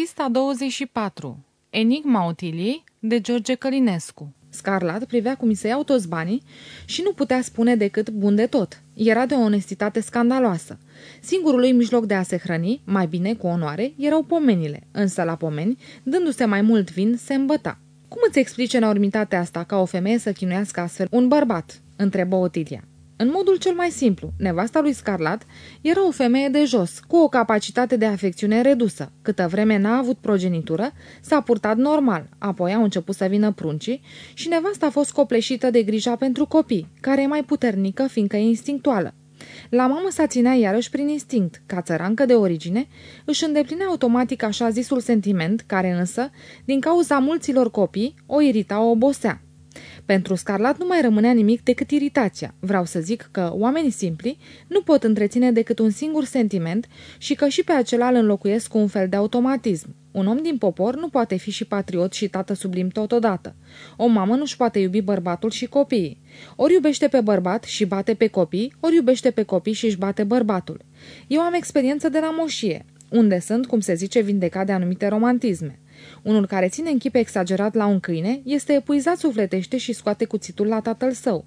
Pista 24. Enigma Otiliei de George Călinescu Scarlat privea cum îi se iau toți banii și nu putea spune decât bun de tot. Era de o onestitate scandaloasă. Singurul lui mijloc de a se hrăni, mai bine, cu onoare, erau pomenile, însă la pomeni, dându-se mai mult vin, se îmbăta. Cum îți explice enormitatea asta ca o femeie să chinuiască astfel un bărbat?" întrebă Otilia. În modul cel mai simplu, nevasta lui Scarlat era o femeie de jos, cu o capacitate de afecțiune redusă. Câtă vreme n-a avut progenitură, s-a purtat normal, apoi au început să vină pruncii și nevasta a fost copleșită de grija pentru copii, care e mai puternică fiindcă e instinctuală. La mamă s-a ținea iarăși prin instinct, ca țărancă de origine, își îndeplinea automatic așa zisul sentiment, care însă, din cauza mulților copii, o irita o obosea. Pentru Scarlat nu mai rămânea nimic decât iritația. Vreau să zic că oamenii simpli nu pot întreține decât un singur sentiment și că și pe acela îl înlocuiesc cu un fel de automatism. Un om din popor nu poate fi și patriot și tată sublim totodată. O mamă nu-și poate iubi bărbatul și copiii. Ori iubește pe bărbat și bate pe copii, ori iubește pe copii și își bate bărbatul. Eu am experiență de la moșie, unde sunt, cum se zice, vindecat de anumite romantisme. Unul care ține în chip exagerat la un câine este epuizat sufletește și scoate cuțitul la tatăl său.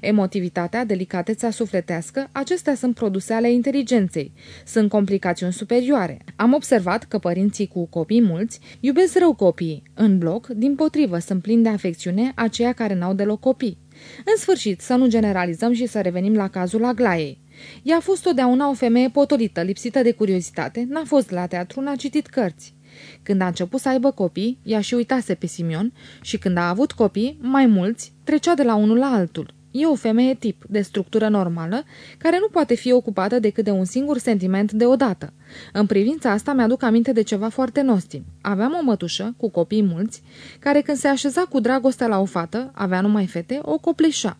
Emotivitatea, delicatețea sufletească, acestea sunt produse ale inteligenței. Sunt complicațiuni superioare. Am observat că părinții cu copii mulți iubesc rău copiii. În bloc, din potrivă, sunt plini de afecțiune aceia care n-au deloc copii. În sfârșit, să nu generalizăm și să revenim la cazul Aglaiei. Ea a fost totdeauna o femeie potolită, lipsită de curiozitate, n-a fost la teatru, n-a citit cărți. Când a început să aibă copii, ea și uitase pe Simion și când a avut copii, mai mulți, trecea de la unul la altul. E o femeie tip, de structură normală, care nu poate fi ocupată decât de un singur sentiment deodată. În privința asta mi-aduc aminte de ceva foarte nostim. Aveam o mătușă, cu copii mulți, care când se așeza cu dragoste la o fată, avea numai fete, o copleșa.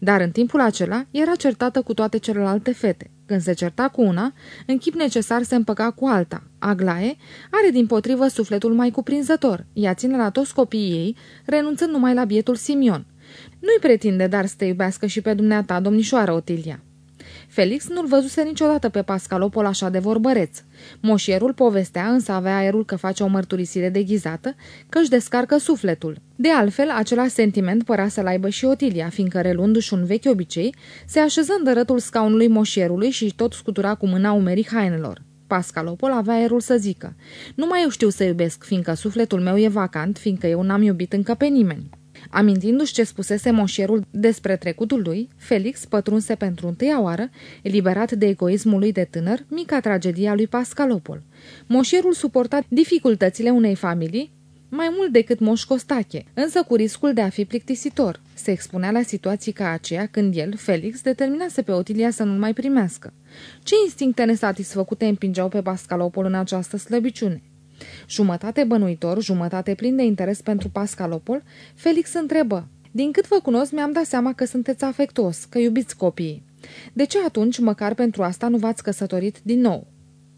Dar în timpul acela era certată cu toate celelalte fete. Când se certa cu una, în chip necesar se împăca cu alta. Aglaie are din potrivă sufletul mai cuprinzător. Ea ține la toți copiii ei, renunțând numai la bietul Simion. Nu-i pretinde dar să te iubească și pe dumneata, domnișoară Otilia. Felix nu-l văzuse niciodată pe Pascalopol așa de vorbăreț. Moșierul povestea, însă avea aerul că face o mărturisire deghizată, că își descarcă sufletul. De altfel, același sentiment părea să-l aibă și Otilia, fiindcă relundu-și un vechi obicei, se așeză în dărătul scaunului moșierului și tot scutura cu mâna umerii hainelor. Pascalopol avea aerul să zică, Nu mai eu știu să iubesc, fiindcă sufletul meu e vacant, fiindcă eu n-am iubit încă pe nimeni. Amintindu-și ce spusese moșierul despre trecutul lui, Felix pătrunse pentru întâia oară, eliberat de egoismul lui de tânăr, mica tragedie a lui Pascalopol. Moșierul suporta dificultățile unei familii mai mult decât Moș Costache, însă cu riscul de a fi plictisitor. Se expunea la situații ca aceea când el, Felix, determinase pe Otilia să nu mai primească. Ce instincte nesatisfăcute împingeau pe Pascalopol în această slăbiciune? Jumătate bănuitor, jumătate plin de interes pentru Pascalopol, Felix întrebă. Din cât vă cunosc, mi-am dat seama că sunteți afectuos, că iubiți copiii. De ce atunci, măcar pentru asta, nu v-ați căsătorit din nou?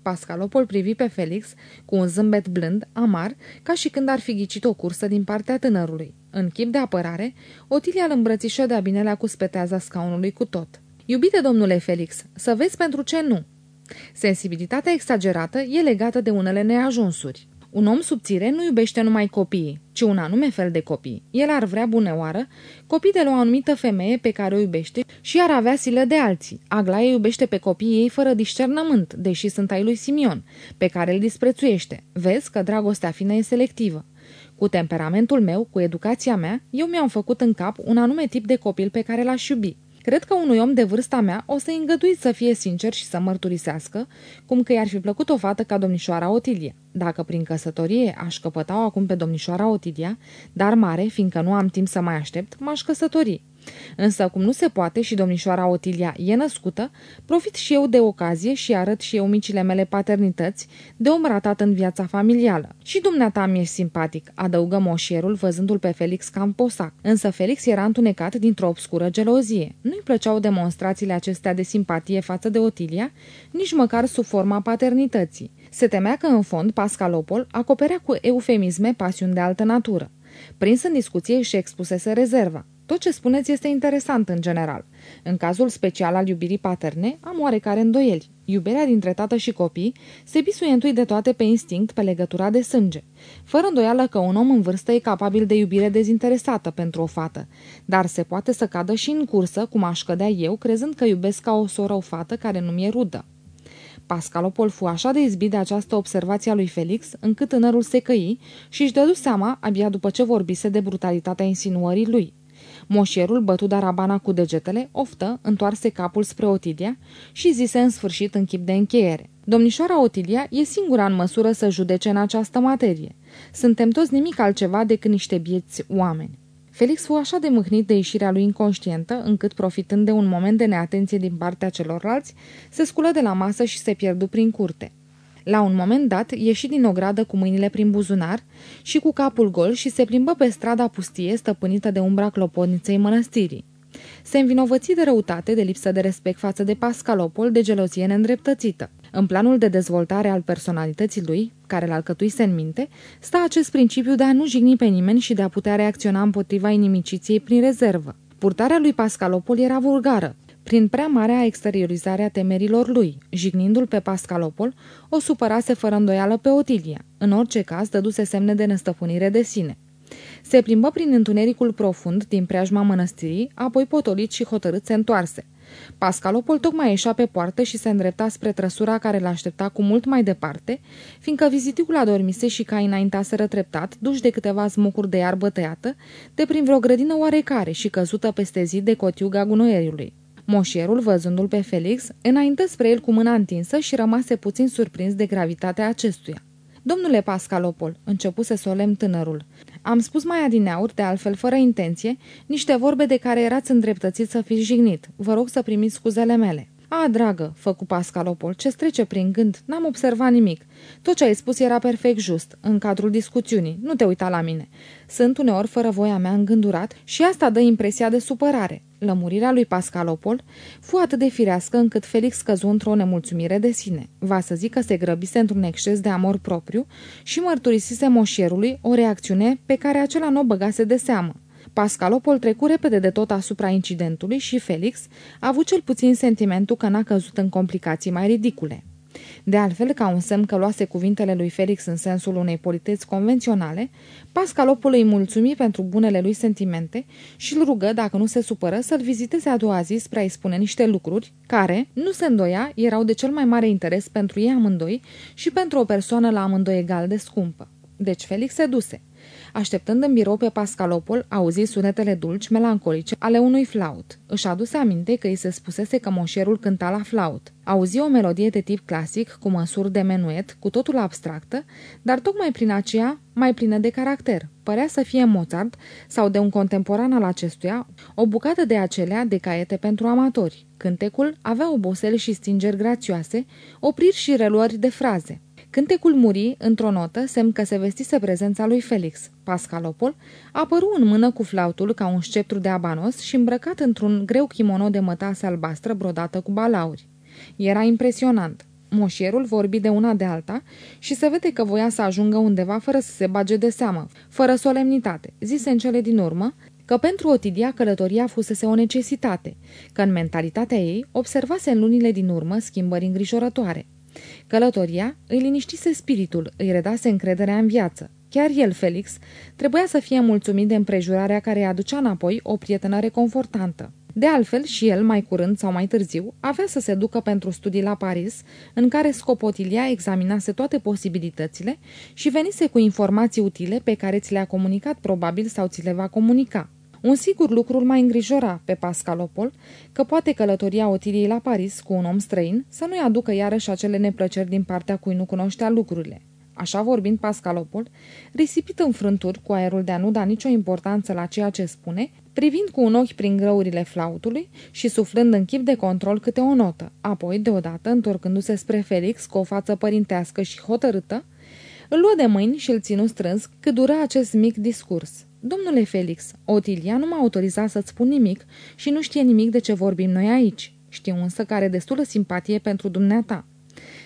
Pascalopol privi pe Felix cu un zâmbet blând, amar, ca și când ar fi ghicit o cursă din partea tânărului. În chip de apărare, Otilia îl îmbrățișă de-a binelea cu speteaza scaunului cu tot. Iubite domnule Felix, să vezi pentru ce nu. Sensibilitatea exagerată e legată de unele neajunsuri. Un om subțire nu iubește numai copiii, ci un anume fel de copii. El ar vrea buneoară copii de la o anumită femeie pe care o iubește și ar avea silă de alții. Aglaie iubește pe copiii ei fără discernământ, deși sunt ai lui Simion, pe care îl disprețuiește. Vezi că dragostea fină e selectivă. Cu temperamentul meu, cu educația mea, eu mi-am făcut în cap un anume tip de copil pe care l-aș iubi. Cred că unui om de vârsta mea o să îngăduiți să fie sincer și să mărturisească, cum că i-ar fi plăcut o fată ca domnișoara Otilia. Dacă prin căsătorie aș căpăta acum pe domnișoara Otilia, dar mare, fiindcă nu am timp să mai aștept, m-aș căsători. Însă, cum nu se poate și domnișoara Otilia e născută, profit și eu de ocazie și arăt și eu micile mele paternități de om ratat în viața familială. Și dumneata mi-e simpatic, adăugă moșierul văzându-l pe Felix cam posac. Însă Felix era întunecat dintr-o obscură gelozie. Nu-i plăceau demonstrațiile acestea de simpatie față de Otilia, nici măcar sub forma paternității. Se temea că, în fond, Pascalopol acoperea cu eufemisme pasiuni de altă natură. Prins în discuție și expusese rezerva. Tot ce spuneți este interesant în general. În cazul special al iubirii paterne, am oarecare îndoieli. Iubirea dintre tată și copii se bisuie întâi de toate pe instinct, pe legătura de sânge. Fără îndoială că un om în vârstă e capabil de iubire dezinteresată pentru o fată, dar se poate să cadă și în cursă, cum aș cădea eu, crezând că iubesc ca o soră o fată care nu mi-e rudă. Pascalopol fu așa de izbit de această observație a lui Felix, încât tânărul se căi și își dădu seama, abia după ce vorbise de brutalitatea insinuării lui. Moșierul bătu darabana cu degetele, oftă, întoarse capul spre Otilia și zise în sfârșit în chip de încheiere. Domnișoara Otilia e singura în măsură să judece în această materie. Suntem toți nimic altceva decât niște bieți oameni. Felix fu așa de mâhnit de ieșirea lui inconștientă, încât, profitând de un moment de neatenție din partea celorlalți, se sculă de la masă și se pierdu prin curte. La un moment dat, ieși din ogradă cu mâinile prin buzunar și cu capul gol și se plimbă pe strada pustie stăpânită de umbra clopotniței mănăstirii. Se învinovăți de răutate, de lipsă de respect față de Pascalopol, de gelozie neîndreptățită. În planul de dezvoltare al personalității lui, care l alcătuise în minte, sta acest principiu de a nu jigni pe nimeni și de a putea reacționa împotriva inimiciției prin rezervă. Purtarea lui Pascalopol era vulgară, prin prea marea exteriorizare a temerilor lui, jignindu-l pe Pascalopol, o supărase fără îndoială pe Otilia. În orice caz, dăduse semne de năstăpânire de sine. Se plimbă prin întunericul profund din preajma mănăstirii, apoi potolit și hotărât se întoarse. Pascalopol tocmai ieșea pe poartă și se îndrepta spre trăsura care l-aștepta cu mult mai departe, fiindcă viziticul adormise și ca înaintaseră treptat, duși de câteva smucuri de iarbă tăiată, de prin vreo grădină oarecare și căzută peste zi de cotiuga gunoierului. Moșierul, văzându-l pe Felix, înaintă spre el cu mâna întinsă și rămase puțin surprins de gravitatea acestuia. Domnule Pascalopol, începuse solemn tânărul, am spus mai adineauri, de altfel fără intenție, niște vorbe de care erați îndreptățit să fiți jignit. Vă rog să primiți scuzele mele. A, dragă, făcu Pascalopol, ce trece prin gând? N-am observat nimic. Tot ce ai spus era perfect just, în cadrul discuțiunii. Nu te uita la mine. Sunt uneori fără voia mea îngândurat și asta dă impresia de supărare. Lămurirea lui Pascalopol fu atât de firească încât Felix căzu într-o nemulțumire de sine. Va să zic că se grăbise într-un exces de amor propriu și mărturisise moșierului o reacțiune pe care acela nu o băgase de seamă. Pascalopol trecu repede de tot asupra incidentului și Felix a avut cel puțin sentimentul că n-a căzut în complicații mai ridicule. De altfel, ca un semn că luase cuvintele lui Felix în sensul unei politeți convenționale, Pascalopul îi mulțumi pentru bunele lui sentimente și îl rugă, dacă nu se supără, să-l viziteze a doua zi spre a-i spune niște lucruri care, nu se îndoia, erau de cel mai mare interes pentru ei amândoi și pentru o persoană la amândoi egal de scumpă. Deci Felix se duse. Așteptând în birou pe Pascalopol, auzi sunetele dulci, melancolice ale unui flaut. Își aduse aminte că îi se spusese că moșierul cânta la flaut. Auzi o melodie de tip clasic, cu măsuri de menuet, cu totul abstractă, dar tocmai prin aceea mai plină de caracter. Părea să fie Mozart sau de un contemporan al acestuia, o bucată de acelea de caiete pentru amatori. Cântecul avea oboseli și stingeri grațioase, opriri și reluări de fraze. Cântecul muri, într-o notă, semn că se vestise prezența lui Felix. Pascalopol apăru în mână cu flautul ca un sceptru de abanos și îmbrăcat într-un greu kimono de mătase albastră brodată cu balauri. Era impresionant. Moșierul vorbi de una de alta și se vede că voia să ajungă undeva fără să se bage de seamă, fără solemnitate. Zise în cele din urmă că pentru Otidia călătoria fusese o necesitate, că în mentalitatea ei observase în lunile din urmă schimbări îngrijorătoare. Călătoria îi liniștise spiritul, îi redase încrederea în viață. Chiar el, Felix, trebuia să fie mulțumit de împrejurarea care îi aducea înapoi o prietenă reconfortantă. De altfel, și el, mai curând sau mai târziu, avea să se ducă pentru studii la Paris, în care Scopotilia examinase toate posibilitățile și venise cu informații utile pe care ți le-a comunicat probabil sau ți le va comunica. Un sigur lucru îl mai îngrijora pe Pascalopol, că poate călătoria Otiliei la Paris cu un om străin să nu-i aducă iarăși acele neplăceri din partea cui nu cunoștea lucrurile. Așa vorbind Pascalopol, risipit în frânturi cu aerul de a nu da nicio importanță la ceea ce spune, privind cu un ochi prin grăurile flautului și suflând în chip de control câte o notă. Apoi, deodată, întorcându-se spre Felix cu o față părintească și hotărâtă, îl luă de mâini și îl ținu strâns cât dura acest mic discurs. Domnule Felix, Otilia nu m-a autorizat să-ți spun nimic și nu știe nimic de ce vorbim noi aici. Știu însă că are destulă simpatie pentru dumneata.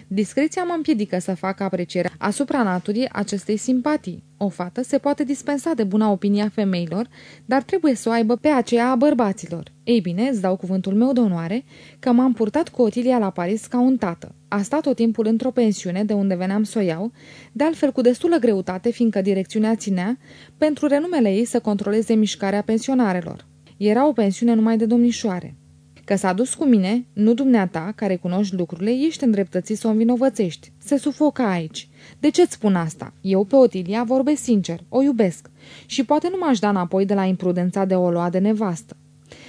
Discreția mă împiedică să fac aprecierea asupra naturii acestei simpatii. O fată se poate dispensa de buna opinie a femeilor, dar trebuie să o aibă pe aceea a bărbaților. Ei bine, îți dau cuvântul meu de onoare că m-am purtat cu Otilia la Paris ca un tată. A stat tot timpul într-o pensiune de unde veneam să o iau, de altfel cu destulă greutate, fiindcă direcțiunea ținea pentru renumele ei să controleze mișcarea pensionarelor. Era o pensiune numai de domnișoare. Că s-a dus cu mine, nu dumneata, care cunoști lucrurile, ești îndreptățit să o învinovățești. Se sufocă aici. De ce-ți spun asta? Eu pe Otilia vorbesc sincer, o iubesc. Și poate nu m-aș da înapoi de la imprudența de o lua de nevastă.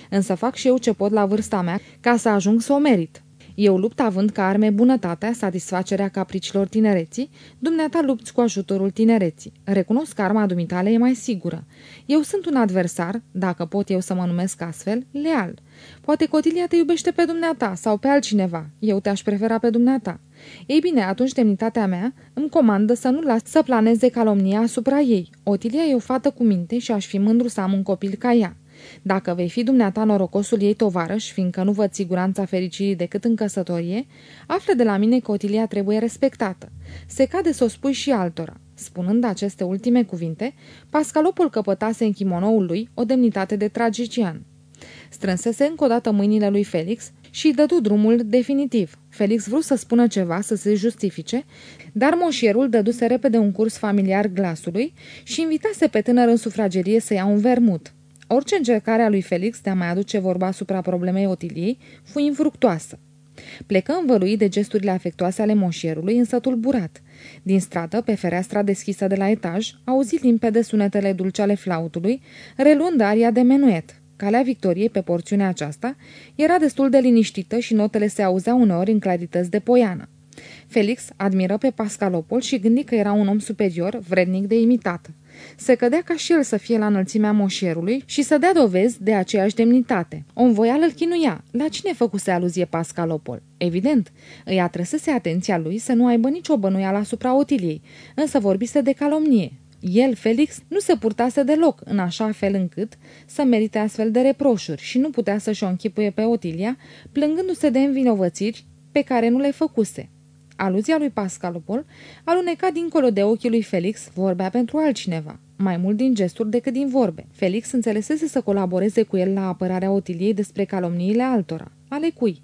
Însă fac și eu ce pot la vârsta mea ca să ajung să o merit. Eu lupt având ca arme bunătatea, satisfacerea capricilor tinereții, dumneata lupți cu ajutorul tinereții. Recunosc că arma dumitale e mai sigură. Eu sunt un adversar, dacă pot eu să mă numesc astfel, leal. Poate Cotilia te iubește pe dumneata sau pe altcineva. Eu te-aș prefera pe dumneata. Ei bine, atunci demnitatea mea îmi comandă să nu las să planeze calomnia asupra ei. Otilia e o fată cu minte și aș fi mândru să am un copil ca ea. Dacă vei fi dumneata norocosul ei tovarăș, fiindcă nu văd siguranța fericirii decât în căsătorie, află de la mine că Otilia trebuie respectată. Se cade să o spui și altora. Spunând aceste ultime cuvinte, Pascalopul căpătase în chimonoul lui o demnitate de tragician. Strânsese încă o dată mâinile lui Felix și îi dădu drumul definitiv. Felix vrut să spună ceva, să se justifice, dar moșierul dăduse repede un curs familiar glasului și invitase pe tânăr în sufragerie să ia un vermut. Orice încercare a lui Felix de a mai aduce vorba asupra problemei Otiliei fu infructoasă. Plecă învăluit de gesturile afectoase ale moșierului, însă tulburat. Din stradă, pe fereastra deschisă de la etaj, auzi limpede sunetele dulce ale flautului, reluând aria de menuet. Calea Victoriei pe porțiunea aceasta era destul de liniștită și notele se auzeau uneori în clarități de poiană. Felix admiră pe Pascalopol și gândi că era un om superior, vrednic de imitat. Se cădea ca și el să fie la înălțimea moșierului și să dea dovezi de aceeași demnitate. O învoială îl chinuia. La cine făcuse aluzie Pascalopol? Evident, îi atrăsese atenția lui să nu aibă nicio bănuială asupra Otiliei, însă vorbise de calomnie. El, Felix, nu se purtase deloc în așa fel încât să merite astfel de reproșuri și nu putea să-și o închipuie pe Otilia, plângându-se de învinovățiri pe care nu le făcuse. Aluzia lui Pascalopol aluneca dincolo de ochii lui Felix, vorbea pentru altcineva, mai mult din gesturi decât din vorbe. Felix înțelesese să colaboreze cu el la apărarea Otiliei despre calomniile altora. Ale cui?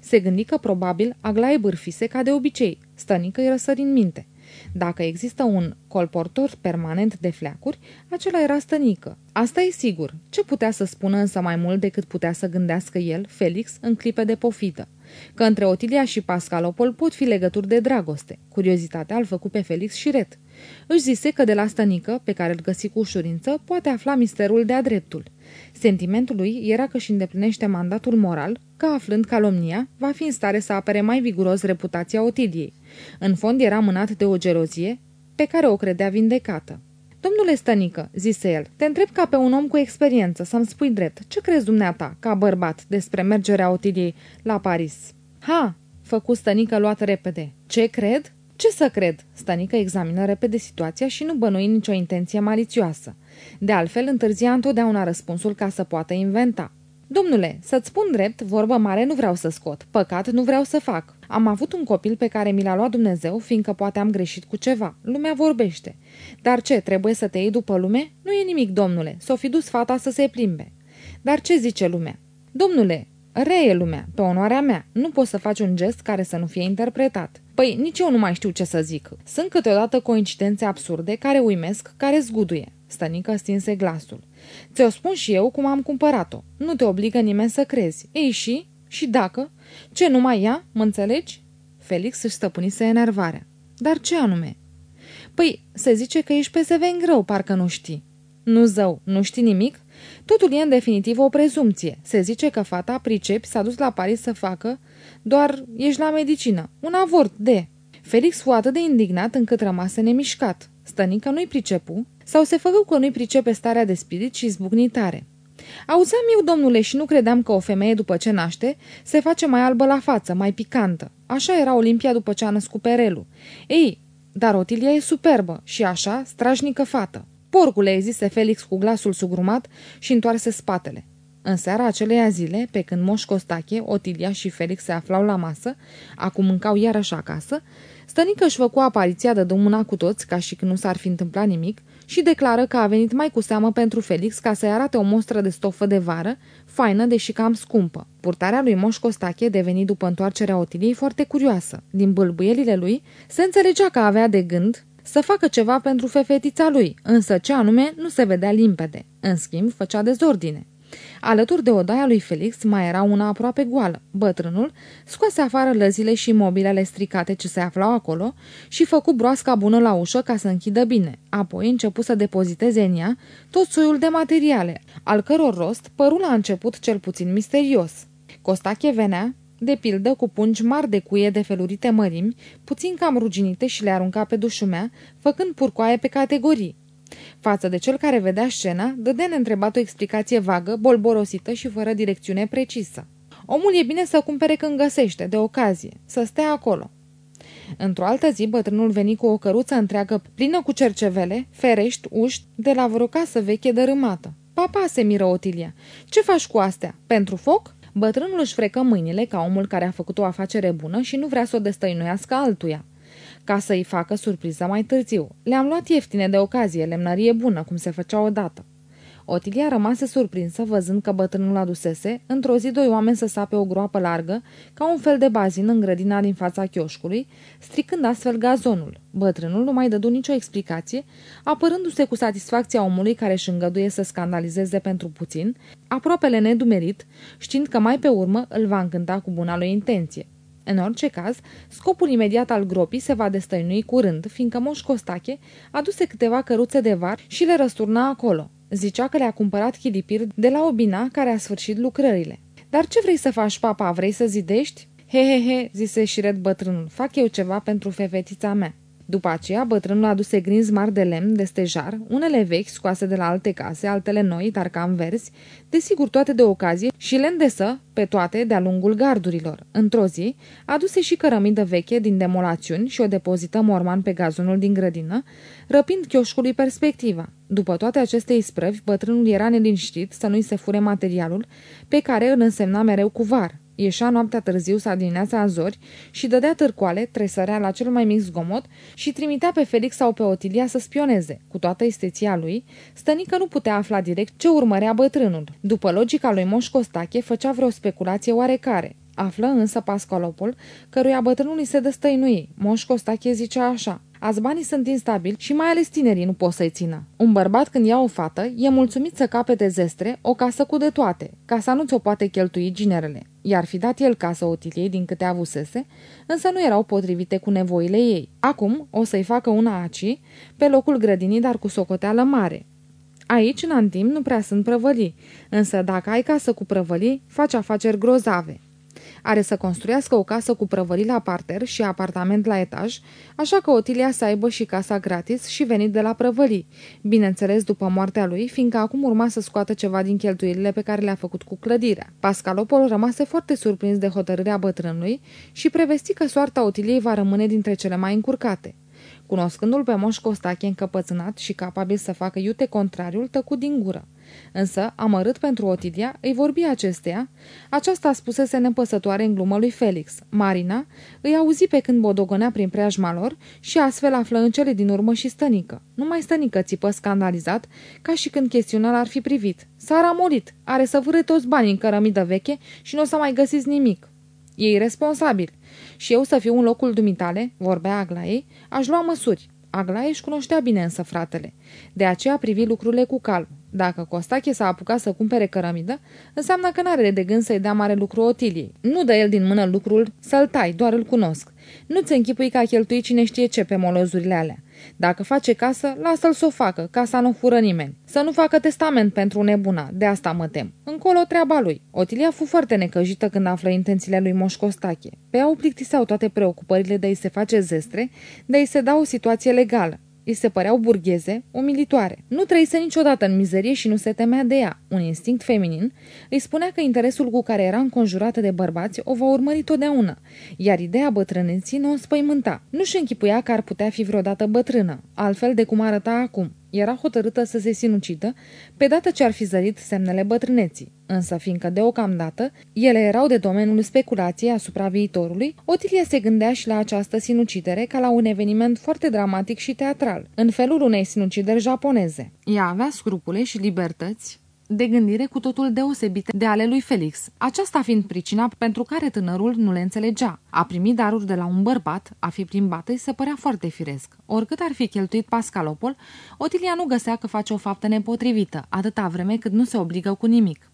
Se gândi că probabil Aglaie bârfise ca de obicei, stănică îi răsări în minte. Dacă există un colportor permanent de fleacuri, acela era stănică. Asta e sigur. Ce putea să spună însă mai mult decât putea să gândească el, Felix, în clipe de pofidă? Că între Otilia și Pascalopol pot fi legături de dragoste. Curiozitatea îl făcut pe Felix și ret. Își zise că de la stănică, pe care îl găsi cu ușurință, poate afla misterul de-a dreptul. Sentimentul lui era că își îndeplinește mandatul moral, că aflând calomnia, va fi în stare să apere mai viguros reputația Otiliei. În fond era mânat de o gelozie pe care o credea vindecată. Domnule Stănică, zise el, te întreb ca pe un om cu experiență să-mi spui drept. Ce crezi dumneata, ca bărbat, despre mergerea Otiliei la Paris? Ha, făcu Stănică luat repede. Ce cred? Ce să cred? Stănică examină repede situația și nu bănui nicio intenție malițioasă. De altfel, întârzia întotdeauna răspunsul ca să poată inventa. Domnule, să-ți spun drept, vorbă mare nu vreau să scot, păcat nu vreau să fac. Am avut un copil pe care mi l-a luat Dumnezeu, fiindcă poate am greșit cu ceva. Lumea vorbește. Dar ce, trebuie să te iei după lume? Nu e nimic, domnule, s-o fi dus fata să se plimbe. Dar ce zice lumea? Domnule, Reie lumea, pe onoarea mea. Nu poți să faci un gest care să nu fie interpretat. Păi, nici eu nu mai știu ce să zic. Sunt câteodată coincidențe absurde care uimesc, care zguduie. Stănică stinse glasul. Ți-o spun și eu cum am cumpărat-o. Nu te obligă nimeni să crezi. Ei și? Și dacă? Ce, nu mai ia? Mă înțelegi? Felix își stăpânise enervarea. Dar ce anume? Păi, se zice că ești pe seven greu, parcă nu știi. Nu zău, nu știi nimic? Totul e în definitiv o prezumție. Se zice că fata, pricepi, s-a dus la Paris să facă, doar ești la medicină, un avort de... Felix fu atât de indignat încât rămase nemișcat. Stănică nu-i pricepu sau se făcă că nu-i pricepe starea de spirit și zbucnitare. Auzeam eu, domnule, și nu credeam că o femeie după ce naște se face mai albă la față, mai picantă. Așa era Olimpia după ce a născut Perelu. Ei, dar Otilia e superbă și așa, strajnică fată. Porcule, zise Felix cu glasul sugrumat și întoarse spatele. În seara aceleia zile, pe când Moș Costache, Otilia și Felix se aflau la masă, acum mâncau iarăși acasă, Stănică își făcu apariția de mâna cu toți, ca și când nu s-ar fi întâmplat nimic, și declară că a venit mai cu seamă pentru Felix ca să-i arate o mostră de stofă de vară, faină, deși cam scumpă. Purtarea lui Moș Costache deveni după întoarcerea Otiliei foarte curioasă. Din bâlbuielile lui se înțelegea că avea de gând să facă ceva pentru fefetița lui, însă ce anume nu se vedea limpede. În schimb, făcea dezordine. Alături de odaia lui Felix mai era una aproape goală. Bătrânul scoase afară lăzile și mobilele stricate ce se aflau acolo și făcu broasca bună la ușă ca să închidă bine. Apoi începu să depoziteze în ea tot soiul de materiale, al căror rost păru la început cel puțin misterios. Costache venea, de pildă cu pungi mari de cuie de felurite mărimi, puțin cam ruginite și le arunca pe dușumea, făcând purcoaie pe categorii. Față de cel care vedea scena, dădea neîntrebat o explicație vagă, bolborosită și fără direcțiune precisă. Omul e bine să cumpere când găsește, de ocazie, să stea acolo. Într-o altă zi, bătrânul veni cu o căruță întreagă plină cu cercevele, ferești, uști, de la vreo casă veche dărâmată. Papa, se miră Otilia, ce faci cu astea? Pentru foc? Bătrânul își frecă mâinile ca omul care a făcut o afacere bună și nu vrea să o destăinuiască altuia ca să-i facă surpriza mai târziu. Le-am luat ieftine de ocazie, lemnărie bună, cum se făcea odată. Otilia rămase surprinsă văzând că bătrânul adusese, într-o zi doi oameni să sape o groapă largă, ca un fel de bazin în grădina din fața chioșcului, stricând astfel gazonul. Bătrânul nu mai dădu nicio explicație, apărându-se cu satisfacția omului care își îngăduie să scandalizeze pentru puțin, aproapele nedumerit, știind că mai pe urmă îl va încânta cu buna lui intenție. În orice caz, scopul imediat al gropii se va destăinui curând, fiindcă Moș Costache aduse câteva căruțe de var și le răsturna acolo. Zicea că le-a cumpărat chilipir de la Obina, care a sfârșit lucrările. Dar ce vrei să faci, papa? Vrei să zidești? He, he, he, zise șiret bătrânul, fac eu ceva pentru fefetița mea. După aceea, bătrânul aduse grinzi mari de lemn, de stejar, unele vechi scoase de la alte case, altele noi, dar cam verzi, desigur toate de ocazie și le îndesă pe toate de-a lungul gardurilor. Într-o zi, aduse și cărămidă veche din demolațiuni și o depozită morman pe gazonul din grădină, răpind chioșcului perspectiva. După toate aceste isprăvi, bătrânul era neliniștit să nu-i se fure materialul, pe care îl însemna mereu cu var. Ieșea noaptea târziu sau dimineața a zori și dădea târcoale, tresărea la cel mai mic zgomot și trimitea pe Felix sau pe Otilia să spioneze. Cu toată isteția lui, stănică nu putea afla direct ce urmărea bătrânul. După logica lui Moș Costache, făcea vreo speculație oarecare. Află însă Pascalopol, căruia bătrânului se dăstăinui. Moș Costache zicea așa – Azbanii sunt instabili și mai ales tinerii nu pot să-i țină. Un bărbat când ia o fată, e mulțumit să capete zestre o casă cu de toate. Casa nu ți-o poate cheltui ginerele. Iar fi dat el casă Otiliei din câte avusese, însă nu erau potrivite cu nevoile ei. Acum o să-i facă una aci, pe locul grădinii, dar cu socoteală mare. Aici, în Antim, nu prea sunt prăvălii, însă dacă ai casă cu prăvălii, faci afaceri grozave. Are să construiască o casă cu prăvării la parter și apartament la etaj, așa că Otilia să aibă și casa gratis și venit de la prăvării. Bineînțeles după moartea lui, fiindcă acum urma să scoată ceva din cheltuielile pe care le-a făcut cu clădirea. Pascalopol rămase foarte surprins de hotărârea bătrânului și prevesti că soarta Otiliei va rămâne dintre cele mai încurcate. Cunoscându-l pe Moș Costache încăpățânat și capabil să facă iute contrariul, tăcut din gură. Însă, amărât pentru Otilia, îi vorbi acesteia. Aceasta spusese nepăsătoare în glumă lui Felix. Marina îi auzi pe când bodogonea prin preajma lor și astfel află în cele din urmă și stănică. Numai stănică țipă scandalizat, ca și când chestiunea l-ar fi privit. S-a ramolit, are să vâre toți banii în cărămidă veche și nu o să mai găsiți nimic. E irresponsabil. Și eu să fiu în locul dumitale, vorbea Aglaei, aș lua măsuri. Aglaie își cunoștea bine însă fratele. De aceea privi lucrurile cu calm. Dacă Costache s-a apucat să cumpere cărămidă, înseamnă că n-are de gând să-i dea mare lucru Otiliei. Nu dă el din mână lucrul să-l tai, doar îl cunosc. Nu-ți închipui că a cheltuit cine știe ce pe molozurile alea. Dacă face casă, lasă-l să o facă, casa nu fură nimeni. Să nu facă testament pentru nebuna, de asta mă tem. Încolo treaba lui. Otilia fu foarte necăjită când află intențiile lui Moș Costache. Pe ea o plictiseau toate preocupările de a-i se face zestre, de a-i se da o situație legală. Îi se păreau burgheze, umilitoare. Nu trăise niciodată în mizerie și nu se temea de ea. Un instinct feminin îi spunea că interesul cu care era înconjurată de bărbați o va urmări totdeauna, iar ideea bătrâneții nu o înspăimânta. Nu-și închipuia că ar putea fi vreodată bătrână, altfel de cum arăta acum. Era hotărâtă să se sinucidă, pe dată ce ar fi zărit semnele bătrâneții. Însă, fiindcă deocamdată ele erau de domeniul speculației asupra viitorului, Otilia se gândea și la această sinucidere ca la un eveniment foarte dramatic și teatral, în felul unei sinucideri japoneze. Ea avea scrupule și libertăți de gândire cu totul deosebite de ale lui Felix, aceasta fiind pricina pentru care tânărul nu le înțelegea. A primi daruri de la un bărbat, a fi plimbată, îi se părea foarte firesc. Oricât ar fi cheltuit Pascalopol, Otilia nu găsea că face o faptă nepotrivită, atâta vreme cât nu se obligă cu nimic.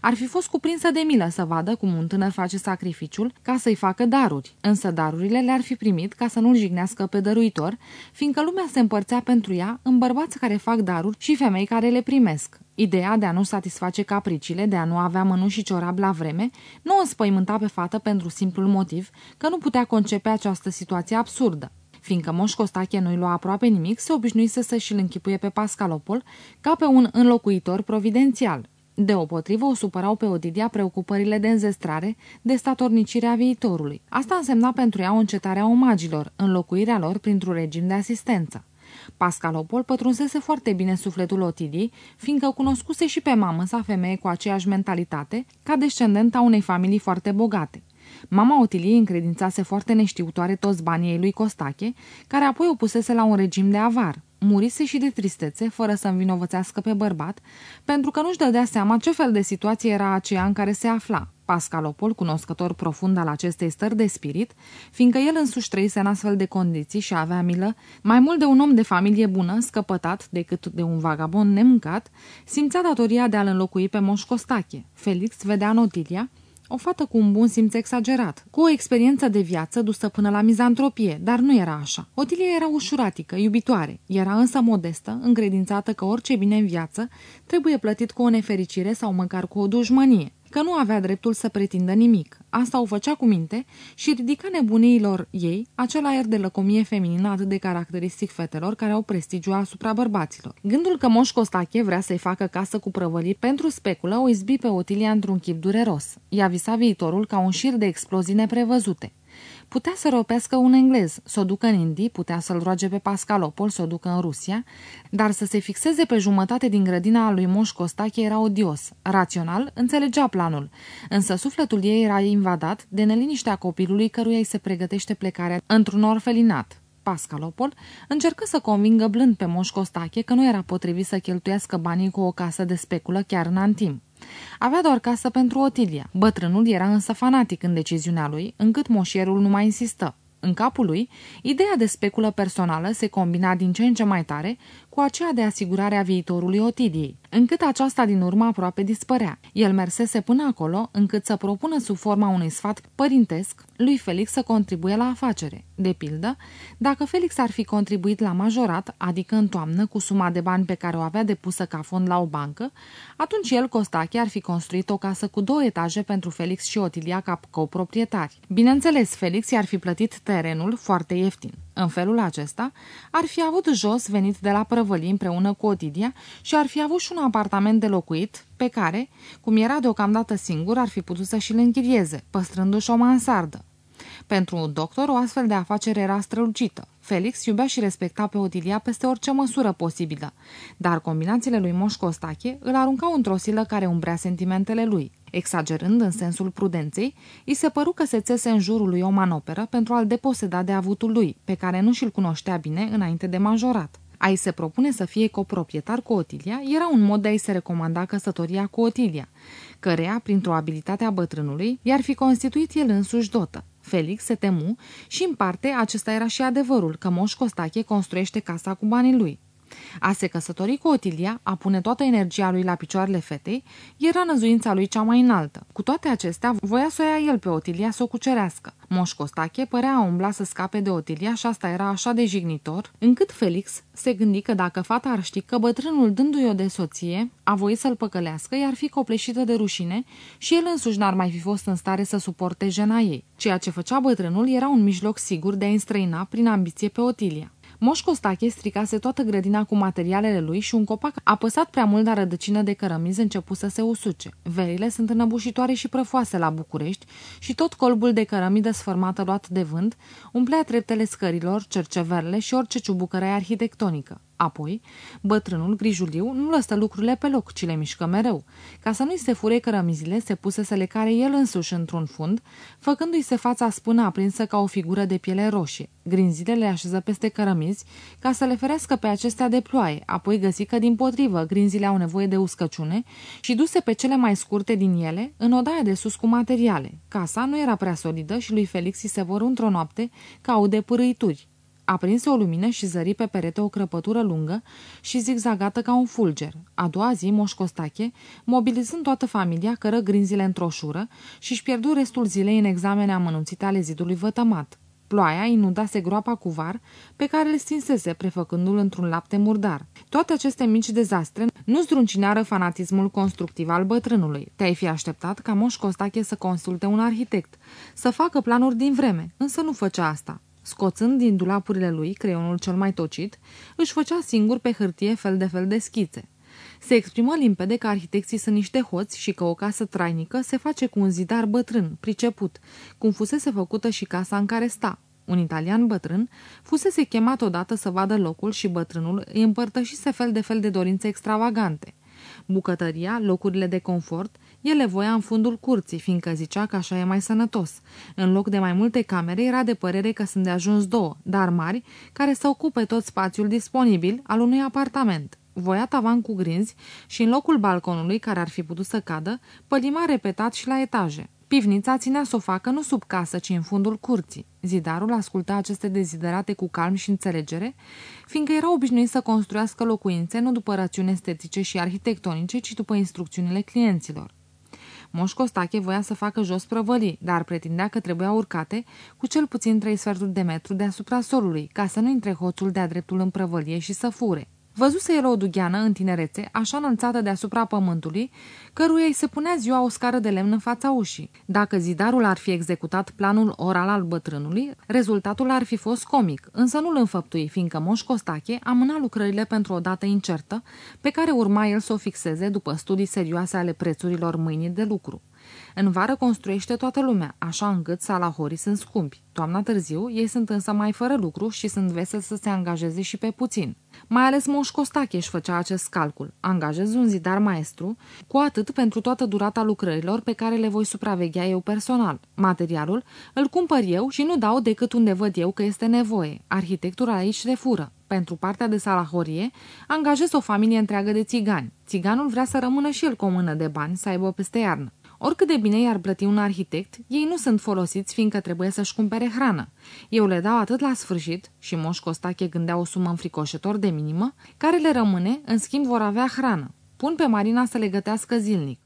Ar fi fost cuprinsă de milă să vadă cum un tânăr face sacrificiul ca să-i facă daruri, însă darurile le-ar fi primit ca să nu-l jignească pe dăruitor, fiindcă lumea se împărțea pentru ea în bărbați care fac daruri și femei care le primesc. Ideea de a nu satisface capriciile, de a nu avea mănuși și ciorab la vreme, nu o spăimânta pe fată pentru simplul motiv că nu putea concepe această situație absurdă. Fiindcă Moș Costache nu-i lua aproape nimic, se obișnuise să-și îl închipuie pe Pascalopol ca pe un înlocuitor providențial. Deopotrivă o supărau pe Odidia preocupările de înzestrare, de statornicirea viitorului. Asta însemna pentru ea o încetare a omagilor, înlocuirea lor printr-un regim de asistență. Pascalopol pătrunsese foarte bine sufletul Otidiei, fiindcă cunoscuse și pe mamă sa femeie cu aceeași mentalitate, ca descendenta unei familii foarte bogate. Mama Otiliei încredințase foarte neștiutoare toți banii ei lui Costache, care apoi o pusese la un regim de avar. Murise și de tristețe, fără să învinovățească pe bărbat, pentru că nu-și dădea seama ce fel de situație era aceea în care se afla. Pascalopol, cunoscător profund al acestei stări de spirit, fiindcă el însuși trăise în astfel de condiții și avea milă, mai mult de un om de familie bună, scăpătat, decât de un vagabond nemâncat, simțea datoria de a-l înlocui pe Moș Costache. Felix vedea în Otilia o fată cu un bun simț exagerat, cu o experiență de viață dusă până la mizantropie, dar nu era așa. Otilia era ușuratică, iubitoare, era însă modestă, încredințată că orice bine în viață trebuie plătit cu o nefericire sau măcar cu o dușmănie că nu avea dreptul să pretindă nimic. Asta o făcea cu minte și ridica nebuniilor ei acel aer de lăcomie feminină atât de caracteristic fetelor care au prestigiu asupra bărbaților. Gândul că Moș Costache vrea să-i facă casă cu prăvălii pentru speculă o izbi pe Otilia într-un chip dureros. Ea visa viitorul ca un șir de explozii neprevăzute. Putea să răpească un englez, să o ducă în Indii, putea să-l roage pe Pascalopol, să o ducă în Rusia, dar să se fixeze pe jumătate din grădina a lui Moș Costache era odios. Rațional, înțelegea planul, însă sufletul ei era invadat de neliniștea copilului căruia îi se pregătește plecarea într-un orfelinat. Pascalopol încercă să convingă blând pe Moș Costache că nu era potrivit să cheltuiască banii cu o casă de speculă chiar în Antim. Avea doar casă pentru Otilia. Bătrânul era însă fanatic în decizionea lui, încât moșierul nu mai insistă. În capul lui, ideea de speculă personală se combina din ce în ce mai tare cu aceea de asigurare a viitorului Otidiei, încât aceasta din urmă aproape dispărea. El mersese până acolo încât să propună sub forma unui sfat părintesc lui Felix să contribuie la afacere. De pildă, dacă Felix ar fi contribuit la majorat, adică în toamnă, cu suma de bani pe care o avea depusă ca fond la o bancă, atunci el, Costache, ar fi construit o casă cu două etaje pentru Felix și Otilia ca coproprietari. Bineînțeles, Felix i-ar fi plătit terenul foarte ieftin. În felul acesta, ar fi avut jos venit de la prăvălii împreună cu Otidia și ar fi avut și un apartament de locuit pe care, cum era deocamdată singur, ar fi putut să și-l închirieze, păstrându-și o mansardă. Pentru un doctor, o astfel de afacere era strălucită. Felix iubea și respecta pe Otilia peste orice măsură posibilă, dar combinațiile lui Moș Costache îl aruncau într-o silă care umbrea sentimentele lui. Exagerând în sensul prudenței, îi se păru că se țese în jurul lui o manoperă pentru a-l deposeda de avutul lui, pe care nu și-l cunoștea bine înainte de majorat. A-i se propune să fie coproprietar cu Otilia era un mod de a-i se recomanda căsătoria cu Otilia, cărea, printr-o abilitate a bătrânului, i-ar fi constituit el însuși dotă. Felix se temu și, în parte, acesta era și adevărul, că Moș Costache construiește casa cu banii lui. A se căsători cu Otilia, a pune toată energia lui la picioarele fetei, era năzuința lui cea mai înaltă. Cu toate acestea, voia să o ia el pe Otilia să o cucerească. Moș Costache părea a umbla să scape de Otilia și asta era așa de jignitor, încât Felix se gândi că dacă fata ar ști că bătrânul dându-i o de soție, a voit să-l păcălească, i-ar fi copleșită de rușine și el însuși n-ar mai fi fost în stare să suporte jena ei. Ceea ce făcea bătrânul era un mijloc sigur de a înstrăina prin ambiție pe Otilia. Moș Costache stricase toată grădina cu materialele lui și un copac apăsat prea mult la rădăcină de cărămizi început să se usuce. Verile sunt înăbușitoare și prăfoase la București și tot colbul de cărămidă sfărmată luat de vânt umplea treptele scărilor, cerceverle și orice ciubucărăie arhitectonică. Apoi, bătrânul grijuliu nu lăsă lucrurile pe loc, ci le mișcă mereu. Ca să nu-i se fure cărămizile, se puse să le care el însuși într-un fund, făcându-i se fața spână aprinsă ca o figură de piele roșie. Grinzile le așeză peste cărămizi ca să le ferească pe acestea de ploaie, apoi găsi că din potrivă grinzile au nevoie de uscăciune și duse pe cele mai scurte din ele în odaia de sus cu materiale. Casa nu era prea solidă și lui Felix îi se vor într-o noapte ca aude pârâituri. Aprinse o lumină și zări pe perete o crăpătură lungă și zigzagată ca un fulger. A doua zi, Moș Costache, mobilizând toată familia, cără grinzile într-o șură și își pierdu restul zilei în examene amănunțite ale zidului vătămat. Ploaia inundase groapa cu var pe care le stinsese, prefăcându-l într-un lapte murdar. Toate aceste mici dezastre nu zdruncinară fanatismul constructiv al bătrânului. Te-ai fi așteptat ca Moș Costache să consulte un arhitect, să facă planuri din vreme, însă nu făcea asta. Scoțând din dulapurile lui creionul cel mai tocit, își făcea singur pe hârtie fel de fel de schițe. Se exprimă limpede că arhitecții sunt niște hoți și că o casă trainică se face cu un zidar bătrân, priceput, cum fusese făcută și casa în care sta. Un italian bătrân fusese chemat odată să vadă locul și bătrânul îi împărtășise fel de fel de dorințe extravagante. Bucătăria, locurile de confort, ele voia în fundul curții, fiindcă zicea că așa e mai sănătos. În loc de mai multe camere, era de părere că sunt de ajuns două, dar mari, care să ocupe tot spațiul disponibil al unui apartament. Voia tavan cu grinzi și în locul balconului, care ar fi putut să cadă, pălima repetat și la etaje. Pivnița ținea să o facă nu sub casă, ci în fundul curții. Zidarul asculta aceste deziderate cu calm și înțelegere, fiindcă era obișnuit să construiască locuințe nu după rațiuni estetice și arhitectonice, ci după instrucțiunile clienților. Moș Costache voia să facă jos prăvălii, dar pretindea că trebuia urcate cu cel puțin trei sferturi de metru deasupra solului, ca să nu intre hoțul de-a dreptul în prăvălie și să fure. Văzuse el o dugheană în tinerețe, așa înălțată deasupra pământului, căruia îi se punea ziua o scară de lemn în fața ușii. Dacă zidarul ar fi executat planul oral al bătrânului, rezultatul ar fi fost comic, însă nu-l înfăptui, fiindcă Moș Costache amâna lucrările pentru o dată incertă, pe care urma el să o fixeze după studii serioase ale prețurilor mâinii de lucru. În vară construiește toată lumea, așa încât salahorii sunt scumpi. Toamna târziu, ei sunt însă mai fără lucru și sunt veseli să se angajeze și pe puțin. Mai ales Moș Costache își făcea acest calcul. Angajez un zidar maestru, cu atât pentru toată durata lucrărilor pe care le voi supraveghea eu personal. Materialul îl cumpăr eu și nu dau decât unde văd eu că este nevoie. Arhitectura aici le fură. Pentru partea de salahorie, angajez o familie întreagă de țigani. Țiganul vrea să rămână și el cu o mână de bani să aibă peste iarnă. Oricât de bine i-ar plăti un arhitect, ei nu sunt folosiți fiindcă trebuie să-și cumpere hrană. Eu le dau atât la sfârșit, și Moș Costache gândea o sumă înfricoșător de minimă, care le rămâne, în schimb vor avea hrană. Pun pe Marina să le gătească zilnic.